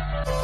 you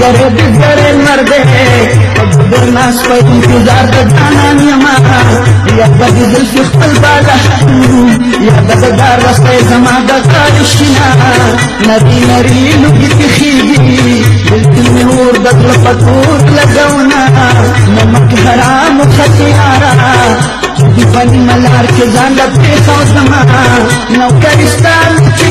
करे बिगड़े मर दे नाश पर का जाना नियमा या बदी दिल की बाला या बददार रस्ते जमादा कारिशिना नदी नरी लुगी खीगी दिल में और बदल पतूर लगौना नमक हराम खतियारा दीपनी मलार के जान पे सौ समा नौकरिस्तान के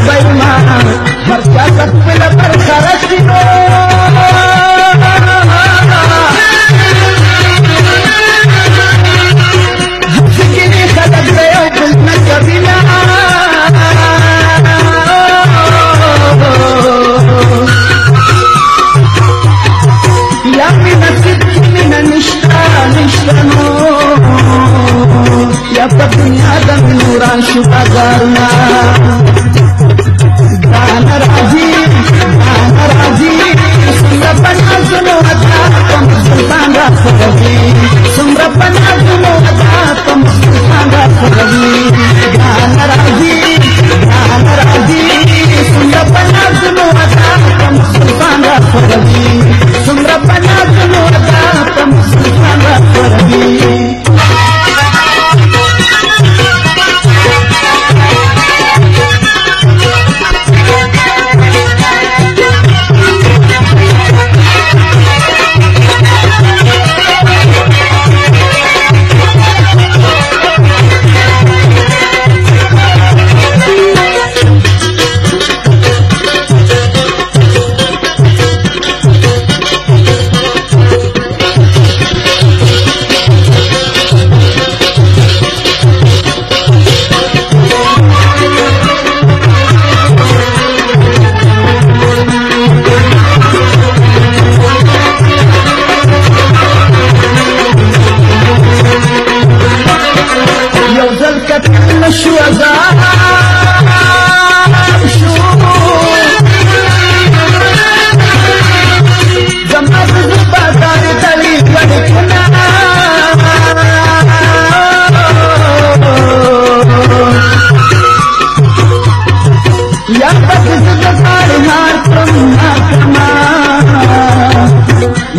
हर्षर नाली दाषर बर्षा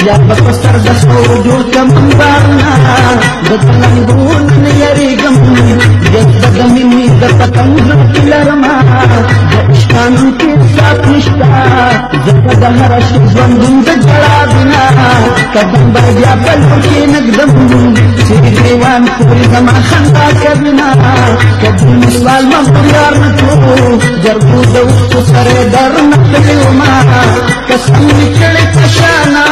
ಯಾವತ್ತು ಸರ್ದ ಸೋಜು ಗಂಬಾನ ಬದಲಂಗೂ ನನಯರಿಗಂ ಎದ್ದದ ಮಿಮ್ಮಿದ ಪತಂಗ ಕಿಲರಮ ದಕ್ಷಾಂತಿ ಸಾತ್ನಿಷ್ಠ ಜಗದ ಹರಶ ದ್ವಂದ್ವಂದ ಜಳಾದಿನ ಕದಂಬ ವ್ಯಾಪಲೋಕೆ ನಗ್ದಂ ಶ್ರೀ ದೇವಾನ್ ಪೂರಿತ ಮಹಂತ ಕವಿನ ಕದ್ದು ನಿಸ್ವಾಲ್ಮ ಪುರ್ಯಾರ್ನ जरबू दऊ सरे दर न पियो मां। कसम निकले पशाना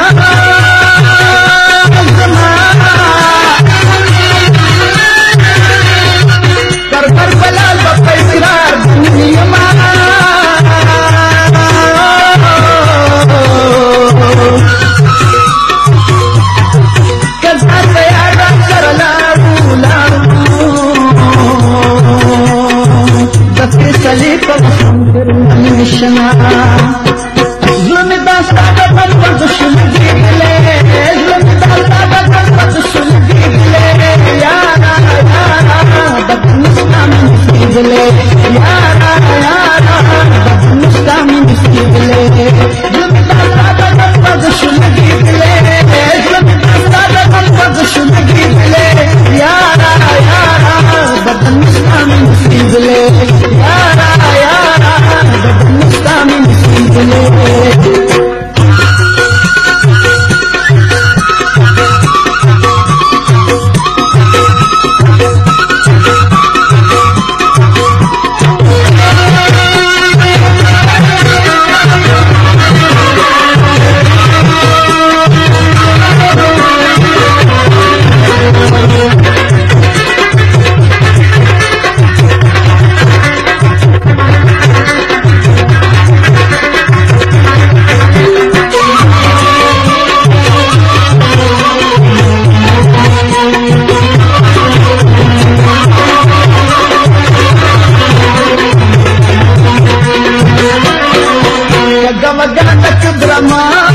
তোমার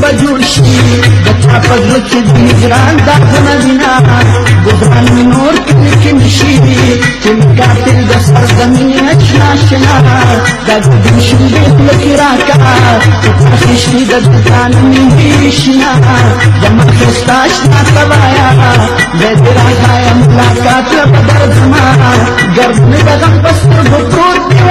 በጆሺ በጫፈሎች ዲዝራን ዳት መዲና ጉዛን ምኖር ትንክንሺ ትንጋትል በሰርዘሚነች ናሽና ዳግድንሽ ቤት ለኪራካ ትታሽሽ ደግታን ሚንሽና ደማክስታሽ ናተባያ ለድራካ የምላካት ለበደርዝማ ገርብን በደንበስር ብኩት ይባ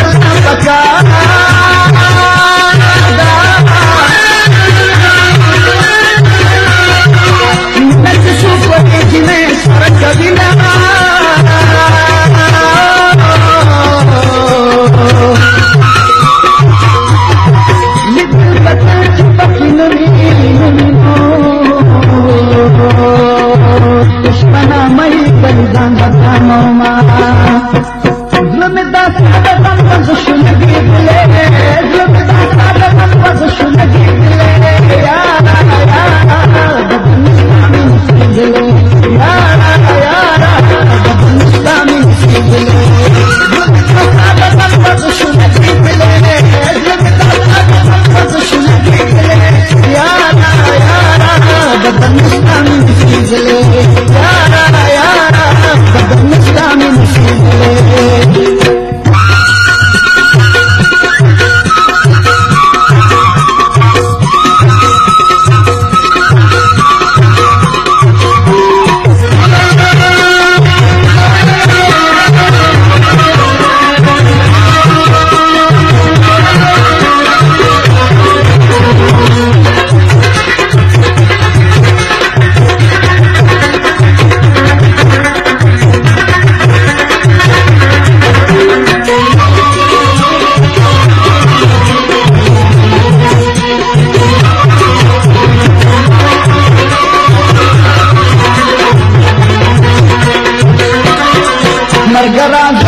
Margarita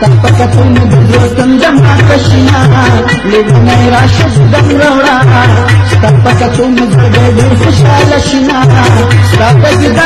ಸಂಪರ್ಕ ಪುಣ್ಯ ದುರ್ಯೋಧನ ಕೃಷ್ಣ ನಿರಾಶ ಸುಧಮ್ರೌಡ ಸಂಪರ್ಕ ಪುಣ್ಯ ದುರ್ಗ ದುರ್ಗಶ ಲಕ್ಷ್ಮಣ ಸ್ಥಾಪಿಸಿದ